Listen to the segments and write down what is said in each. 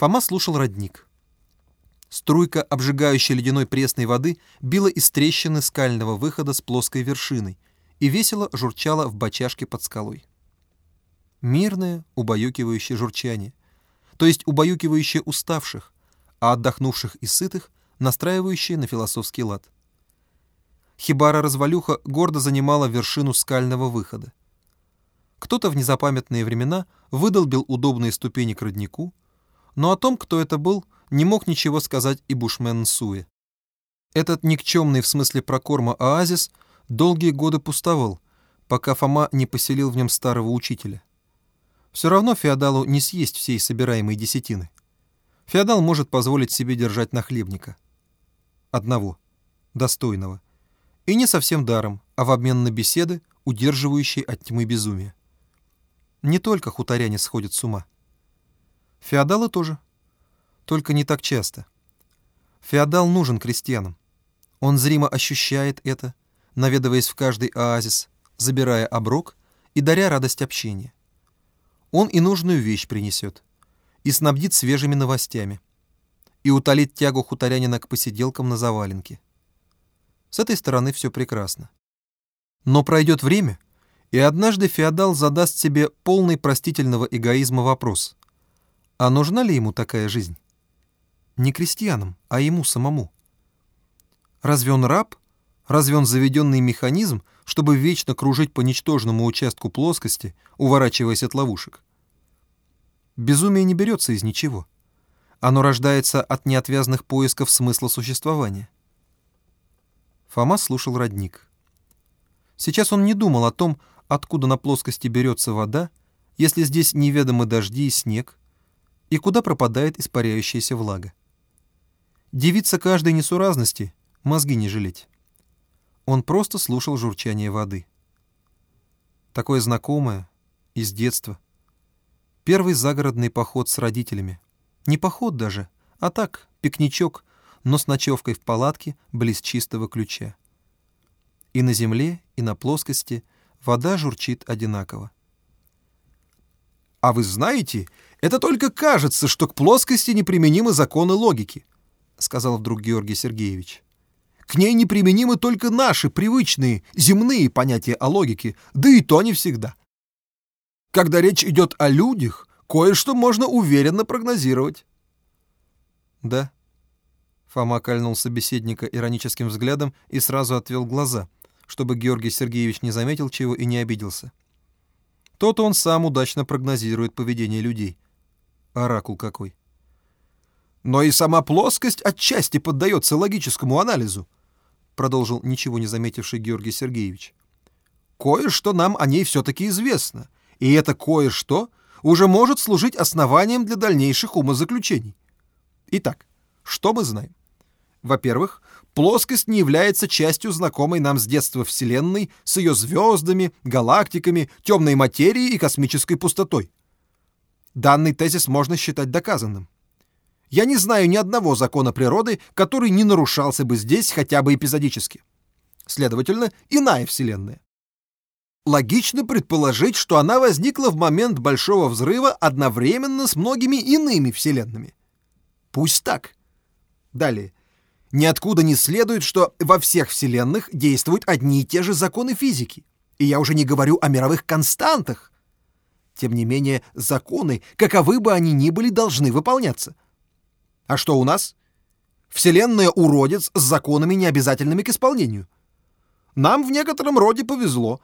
Фома слушал родник. Струйка обжигающей ледяной пресной воды била из трещины скального выхода с плоской вершиной и весело журчала в бочашке под скалой. Мирное, убаюкивающее журчание, то есть убаюкивающее уставших, а отдохнувших и сытых настраивающее на философский лад. Хибара-развалюха гордо занимала вершину скального выхода. Кто-то в незапамятные времена выдолбил удобные ступени к роднику, но о том, кто это был, не мог ничего сказать и бушмен Суэ. Этот никчемный в смысле прокорма оазис долгие годы пустовал, пока Фома не поселил в нем старого учителя. Все равно феодалу не съесть всей собираемой десятины. Феодал может позволить себе держать нахлебника. Одного, достойного. И не совсем даром, а в обмен на беседы, удерживающие от тьмы безумия. Не только хуторяне сходят с ума. Феодалы тоже. Только не так часто. Феодал нужен крестьянам. Он зримо ощущает это, наведываясь в каждый оазис, забирая оброк и даря радость общения. Он и нужную вещь принесет, и снабдит свежими новостями, и утолит тягу хуторянина к посиделкам на заваленке. С этой стороны все прекрасно. Но пройдет время, и однажды феодал задаст себе полный простительного эгоизма вопрос. А нужна ли ему такая жизнь? Не крестьянам, а ему самому. Разве он раб? Разве он заведенный механизм, чтобы вечно кружить по ничтожному участку плоскости, уворачиваясь от ловушек? Безумие не берется из ничего. Оно рождается от неотвязных поисков смысла существования. Фома слушал родник. Сейчас он не думал о том, откуда на плоскости берется вода, если здесь неведомы дожди и снег, и куда пропадает испаряющаяся влага. Девица каждой несуразности, мозги не жалеть. Он просто слушал журчание воды. Такое знакомое, из детства. Первый загородный поход с родителями. Не поход даже, а так, пикничок, но с ночевкой в палатке близ чистого ключа. И на земле, и на плоскости — вода журчит одинаково. «А вы знаете, это только кажется, что к плоскости неприменимы законы логики», сказал вдруг Георгий Сергеевич. «К ней неприменимы только наши привычные, земные понятия о логике, да и то не всегда. Когда речь идет о людях, кое-что можно уверенно прогнозировать». «Да», Фома кольнул собеседника ироническим взглядом и сразу отвел глаза — чтобы Георгий Сергеевич не заметил чего и не обиделся. Тот он сам удачно прогнозирует поведение людей. Оракул какой. Но и сама плоскость отчасти поддается логическому анализу, продолжил ничего не заметивший Георгий Сергеевич. Кое-что нам о ней все-таки известно, и это кое-что уже может служить основанием для дальнейших умозаключений. Итак, что мы знаем? Во-первых, плоскость не является частью знакомой нам с детства Вселенной с ее звездами, галактиками, темной материей и космической пустотой. Данный тезис можно считать доказанным. Я не знаю ни одного закона природы, который не нарушался бы здесь хотя бы эпизодически. Следовательно, иная Вселенная. Логично предположить, что она возникла в момент Большого Взрыва одновременно с многими иными Вселенными. Пусть так. Далее. Ниоткуда не следует, что во всех вселенных действуют одни и те же законы физики. И я уже не говорю о мировых константах. Тем не менее, законы, каковы бы они ни были, должны выполняться. А что у нас? Вселенная уродец с законами, необязательными к исполнению. Нам в некотором роде повезло.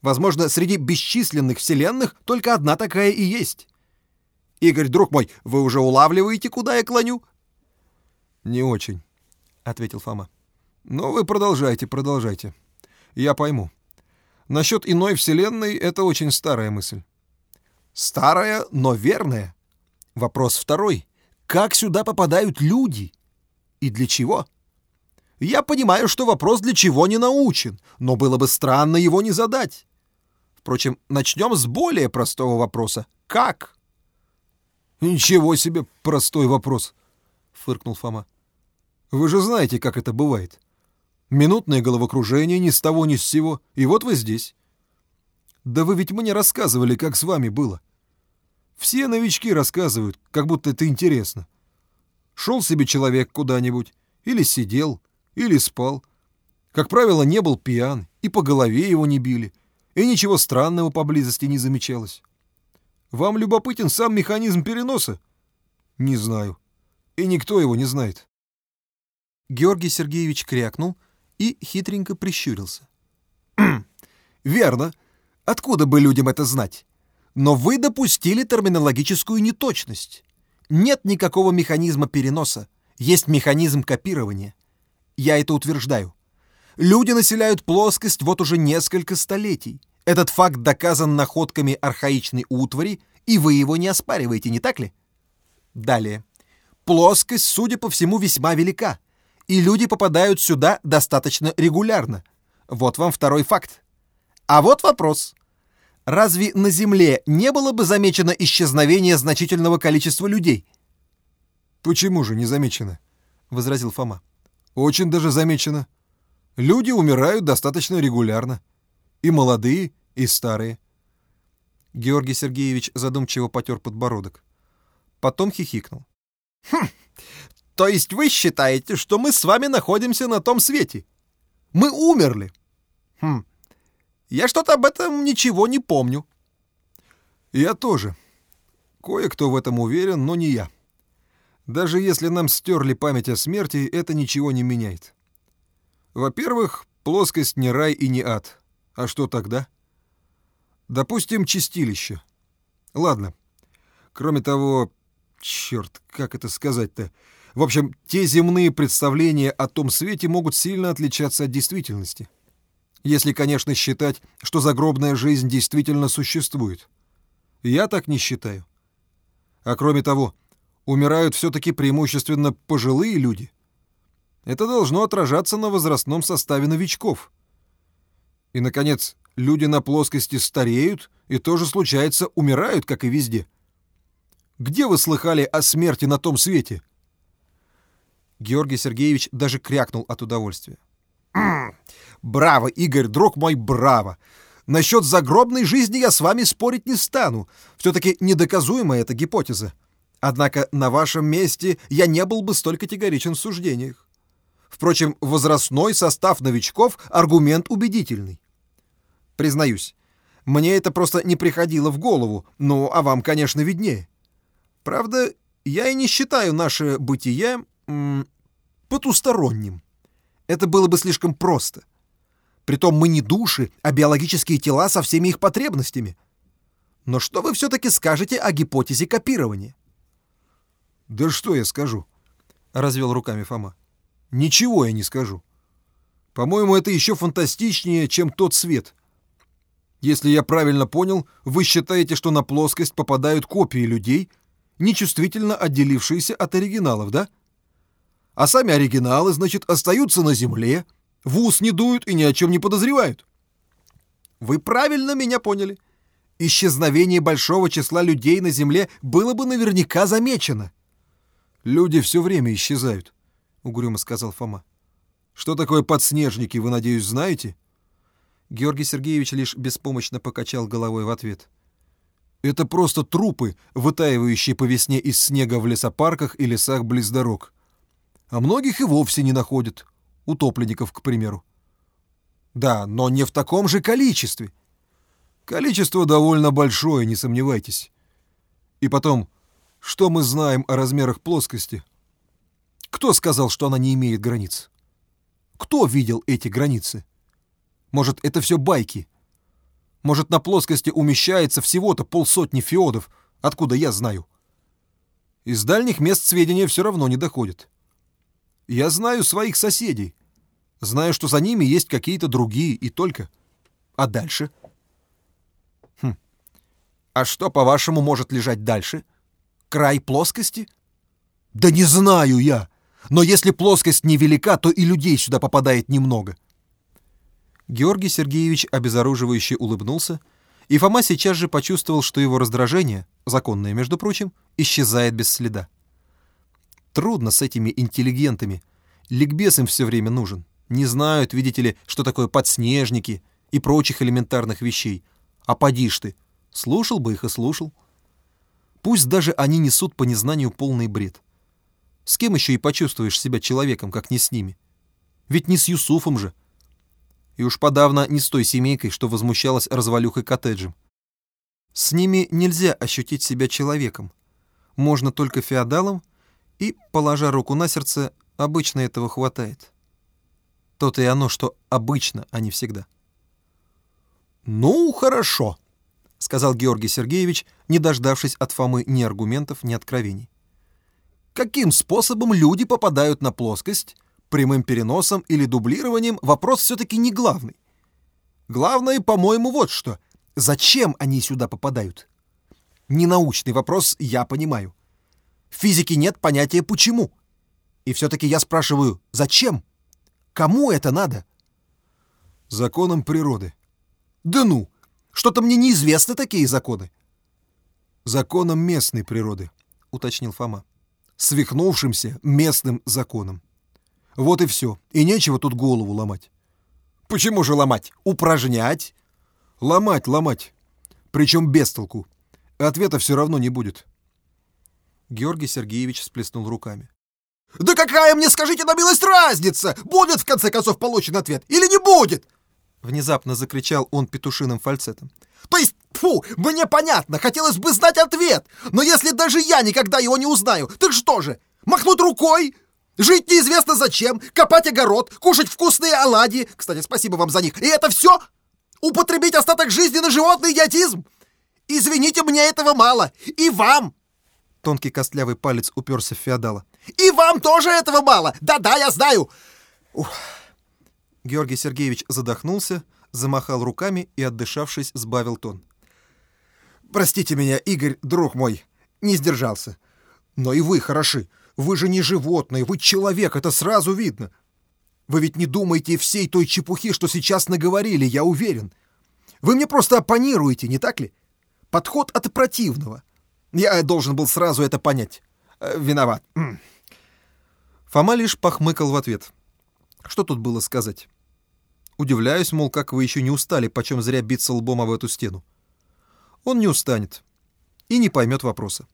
Возможно, среди бесчисленных вселенных только одна такая и есть. Игорь, друг мой, вы уже улавливаете, куда я клоню? «Не очень», — ответил Фома. «Но вы продолжайте, продолжайте. Я пойму. Насчет иной вселенной — это очень старая мысль». «Старая, но верная. Вопрос второй. Как сюда попадают люди? И для чего?» Я понимаю, что вопрос для чего не научен, но было бы странно его не задать. Впрочем, начнем с более простого вопроса. Как? Ничего себе простой вопрос, фыркнул Фома. Вы же знаете, как это бывает. Минутное головокружение ни с того ни с сего, и вот вы здесь. Да вы ведь мне рассказывали, как с вами было. Все новички рассказывают, как будто это интересно. Шел себе человек куда-нибудь, или сидел, или спал. Как правило, не был пьян, и по голове его не били, и ничего странного поблизости не замечалось. Вам любопытен сам механизм переноса? Не знаю. И никто его не знает. Георгий Сергеевич крякнул и хитренько прищурился. «Верно. Откуда бы людям это знать? Но вы допустили терминологическую неточность. Нет никакого механизма переноса. Есть механизм копирования. Я это утверждаю. Люди населяют плоскость вот уже несколько столетий. Этот факт доказан находками архаичной утвари, и вы его не оспариваете, не так ли? Далее. Плоскость, судя по всему, весьма велика, и люди попадают сюда достаточно регулярно. Вот вам второй факт. А вот вопрос. Разве на Земле не было бы замечено исчезновение значительного количества людей? «Почему же не замечено?» — возразил Фома. «Очень даже замечено. Люди умирают достаточно регулярно. И молодые, и старые». Георгий Сергеевич задумчиво потер подбородок. Потом хихикнул. «Хм, то есть вы считаете, что мы с вами находимся на том свете? Мы умерли? Хм, я что-то об этом ничего не помню». «Я тоже. Кое-кто в этом уверен, но не я. Даже если нам стерли память о смерти, это ничего не меняет. Во-первых, плоскость не рай и не ад. А что тогда? Допустим, чистилище. Ладно. Кроме того, черт, как это сказать-то? В общем, те земные представления о том свете могут сильно отличаться от действительности. Если, конечно, считать, что загробная жизнь действительно существует. Я так не считаю. А кроме того, умирают все-таки преимущественно пожилые люди. Это должно отражаться на возрастном составе новичков. И, наконец, люди на плоскости стареют и тоже, случается, умирают, как и везде. Где вы слыхали о смерти на том свете? Георгий Сергеевич даже крякнул от удовольствия. «Браво, Игорь, друг мой, браво! Насчет загробной жизни я с вами спорить не стану. Все-таки недоказуема эта гипотеза. Однако на вашем месте я не был бы столь категоричен в суждениях. Впрочем, возрастной состав новичков — аргумент убедительный. Признаюсь, мне это просто не приходило в голову, ну, а вам, конечно, виднее. Правда, я и не считаю наше бытие потусторонним. Это было бы слишком просто. Притом мы не души, а биологические тела со всеми их потребностями. Но что вы все-таки скажете о гипотезе копирования? «Да что я скажу?» — развел руками Фома. «Ничего я не скажу. По-моему, это еще фантастичнее, чем тот свет. Если я правильно понял, вы считаете, что на плоскость попадают копии людей, нечувствительно отделившиеся от оригиналов, да? А сами оригиналы, значит, остаются на земле, в ус не дуют и ни о чем не подозревают. Вы правильно меня поняли. Исчезновение большого числа людей на земле было бы наверняка замечено. «Люди все время исчезают», — угрюмо сказал Фома. «Что такое подснежники, вы, надеюсь, знаете?» Георгий Сергеевич лишь беспомощно покачал головой в ответ. «Это просто трупы, вытаивающие по весне из снега в лесопарках и лесах близ дорог. А многих и вовсе не находят. Утопленников, к примеру. Да, но не в таком же количестве. Количество довольно большое, не сомневайтесь. И потом, что мы знаем о размерах плоскости? Кто сказал, что она не имеет границ? Кто видел эти границы? Может, это все байки? Может, на плоскости умещается всего-то полсотни феодов, откуда я знаю? Из дальних мест сведения все равно не доходят. Я знаю своих соседей. Знаю, что за ними есть какие-то другие, и только. А дальше? Хм. А что, по-вашему, может лежать дальше? — край плоскости? Да не знаю я. Но если плоскость невелика, то и людей сюда попадает немного. Георгий Сергеевич обезоруживающе улыбнулся, и Фома сейчас же почувствовал, что его раздражение, законное, между прочим, исчезает без следа. Трудно с этими интеллигентами. Ликбез им все время нужен. Не знают, видите ли, что такое подснежники и прочих элементарных вещей. А поди ж ты. Слушал бы их и слушал. Пусть даже они несут по незнанию полный бред. С кем еще и почувствуешь себя человеком, как не с ними? Ведь не с Юсуфом же. И уж подавно не с той семейкой, что возмущалась развалюхой коттеджем. С ними нельзя ощутить себя человеком. Можно только феодалом, и, положа руку на сердце, обычно этого хватает. То-то и оно, что обычно, а не всегда. «Ну, хорошо», — сказал Георгий Сергеевич, не дождавшись от Фомы ни аргументов, ни откровений. «Каким способом люди попадают на плоскость? Прямым переносом или дублированием вопрос все-таки не главный. Главное, по-моему, вот что. Зачем они сюда попадают? Ненаучный вопрос, я понимаю. В физике нет понятия «почему». И все-таки я спрашиваю, зачем? Кому это надо? Законом природы. Да ну! Что-то мне неизвестны такие законы. Законом местной природы, уточнил Фома. Свихнувшимся местным законом. Вот и все. И нечего тут голову ломать. Почему же ломать? Упражнять? Ломать, ломать. Причем без толку. Ответа все равно не будет. Георгий Сергеевич всплеснул руками. «Да какая мне, скажите на милость, разница? Будет, в конце концов, получен ответ или не будет?» Внезапно закричал он петушиным фальцетом. «То есть, фу, мне понятно, хотелось бы знать ответ, но если даже я никогда его не узнаю, так что же, махнуть рукой? Жить неизвестно зачем, копать огород, кушать вкусные оладьи, кстати, спасибо вам за них, и это все? Употребить остаток жизни на животный идиотизм? Извините, мне этого мало, и вам!» Тонкий костлявый палец уперся в феодала. «И вам тоже этого мало! Да-да, я знаю!» Ух. Георгий Сергеевич задохнулся, замахал руками и, отдышавшись, сбавил тон. «Простите меня, Игорь, друг мой, не сдержался. Но и вы хороши. Вы же не животное, вы человек, это сразу видно. Вы ведь не думаете всей той чепухи, что сейчас наговорили, я уверен. Вы мне просто оппонируете, не так ли? Подход от противного. Я должен был сразу это понять. Э, виноват. Фома лишь похмыкал в ответ. Что тут было сказать? Удивляюсь, мол, как вы еще не устали, почем зря биться лбом об эту стену. Он не устанет и не поймет вопроса.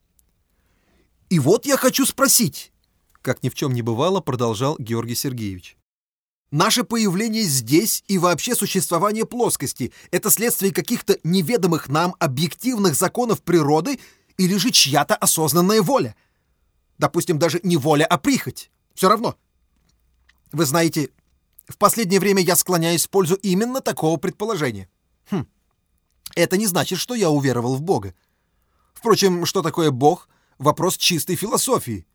«И вот я хочу спросить», — как ни в чем не бывало, продолжал Георгий Сергеевич. «Наше появление здесь и вообще существование плоскости — это следствие каких-то неведомых нам объективных законов природы или же чья-то осознанная воля. Допустим, даже не воля, а прихоть. Все равно. Вы знаете, в последнее время я склоняюсь в пользу именно такого предположения. Хм. Это не значит, что я уверовал в Бога. Впрочем, что такое Бог — вопрос чистой философии.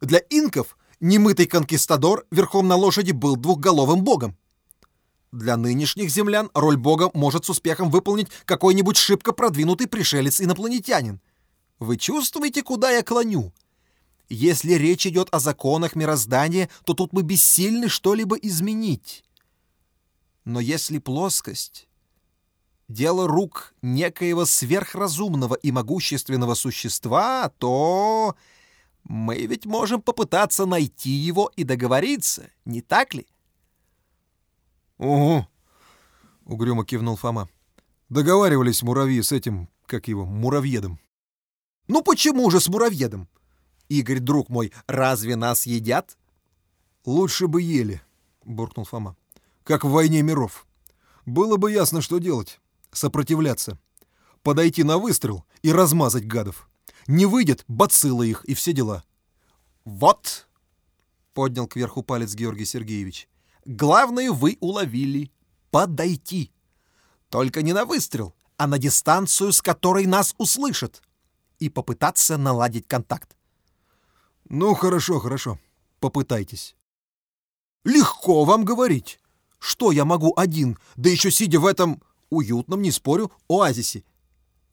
Для инков немытый конкистадор верхом на лошади был двухголовым богом. Для нынешних землян роль бога может с успехом выполнить какой-нибудь шибко продвинутый пришелец-инопланетянин. Вы чувствуете, куда я клоню? Если речь идет о законах мироздания, то тут мы бессильны что-либо изменить. Но если плоскость — дело рук некоего сверхразумного и могущественного существа, то мы ведь можем попытаться найти его и договориться, не так ли? — Угу, — угрюмо кивнул Фома. — Договаривались муравьи с этим, как его, муравьедом. Ну почему же с муравьедом? Игорь, друг мой, разве нас едят? Лучше бы ели, буркнул Фома. Как в войне миров. Было бы ясно, что делать. Сопротивляться. Подойти на выстрел и размазать гадов. Не выйдет, бацилла их и все дела. Вот, поднял кверху палец Георгий Сергеевич. Главное вы уловили. Подойти. Только не на выстрел, а на дистанцию, с которой нас услышат и попытаться наладить контакт. Ну, хорошо, хорошо. Попытайтесь. Легко вам говорить. Что я могу один, да еще сидя в этом уютном, не спорю, оазисе?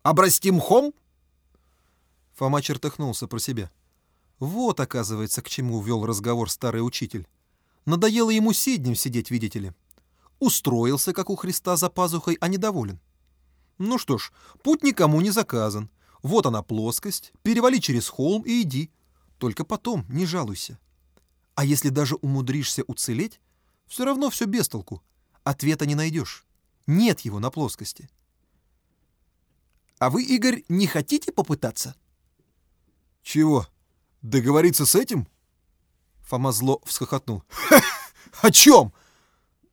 Обрасти мхом? Фома чертыхнулся про себя. Вот, оказывается, к чему вел разговор старый учитель. Надоело ему сиднем сидеть, видите ли. Устроился, как у Христа за пазухой, а недоволен. Ну что ж, путь никому не заказан. Вот она плоскость, перевали через холм и иди. Только потом не жалуйся. А если даже умудришься уцелеть, все равно все без толку. Ответа не найдешь. Нет его на плоскости. А вы, Игорь, не хотите попытаться? Чего? Договориться с этим? Фома зло всхохотнул. О чем?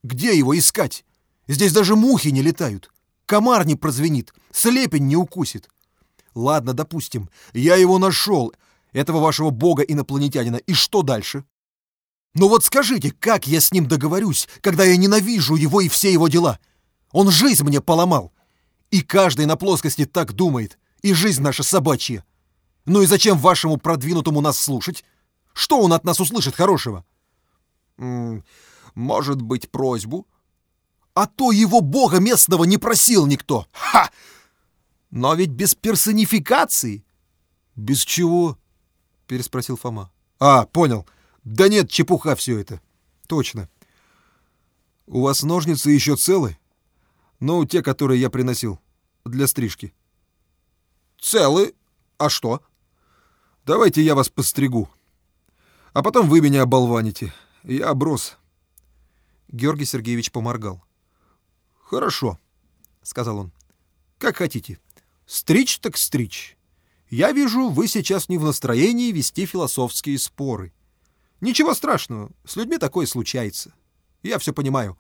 Где его искать? Здесь даже мухи не летают. Комар не прозвенит, слепень не укусит. Ладно, допустим, я его нашел, этого вашего бога-инопланетянина, и что дальше? Ну вот скажите, как я с ним договорюсь, когда я ненавижу его и все его дела? Он жизнь мне поломал. И каждый на плоскости так думает, и жизнь наша собачья. Ну и зачем вашему продвинутому нас слушать? Что он от нас услышит хорошего? Может быть, просьбу? А то его бога местного не просил никто. Ха! Но ведь без персонификации. Без чего? Переспросил Фома. А, понял. Да нет, чепуха все это. Точно. У вас ножницы еще целы? Ну, те, которые я приносил. Для стрижки. Целы? А что? Давайте я вас постригу. А потом вы меня оболваните. Я оброс. Георгий Сергеевич поморгал. «Хорошо», — сказал он. «Как хотите. Стричь так стричь. Я вижу, вы сейчас не в настроении вести философские споры. Ничего страшного, с людьми такое случается. Я все понимаю.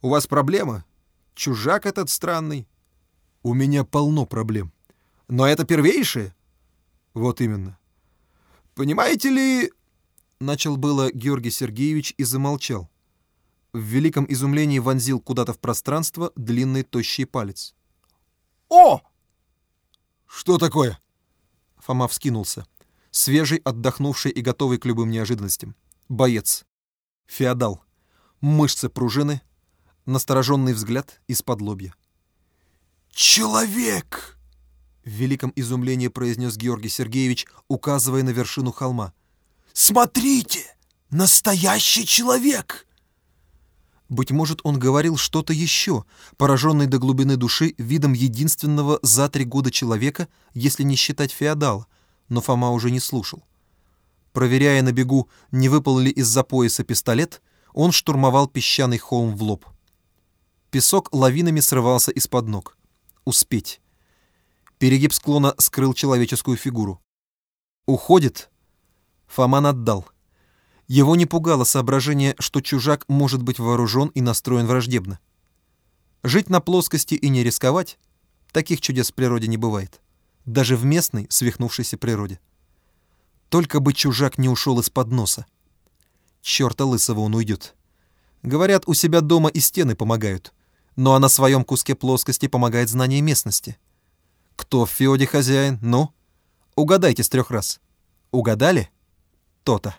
У вас проблема? Чужак этот странный. У меня полно проблем. Но это первейшее? Вот именно. Понимаете ли... Начал было Георгий Сергеевич и замолчал в великом изумлении вонзил куда-то в пространство длинный тощий палец. «О!» «Что такое?» Фома вскинулся. Свежий, отдохнувший и готовый к любым неожиданностям. Боец. Феодал. Мышцы пружины. Настороженный взгляд из-под лобья. «Человек!» В великом изумлении произнес Георгий Сергеевич, указывая на вершину холма. «Смотрите! Настоящий человек!» Быть может, он говорил что-то еще, пораженный до глубины души видом единственного за три года человека, если не считать феодала, но Фома уже не слушал. Проверяя на бегу, не выпал ли из-за пояса пистолет, он штурмовал песчаный холм в лоб. Песок лавинами срывался из-под ног. Успеть. Перегиб склона скрыл человеческую фигуру. Уходит. Фоман отдал — его не пугало соображение, что чужак может быть вооружен и настроен враждебно. Жить на плоскости и не рисковать — таких чудес в природе не бывает. Даже в местной, свихнувшейся природе. Только бы чужак не ушел из-под носа. Чёрта лысого он уйдет. Говорят, у себя дома и стены помогают. Ну а на своем куске плоскости помогает знание местности. Кто в Феоде хозяин? Ну? Угадайте с трех раз. Угадали? То-то.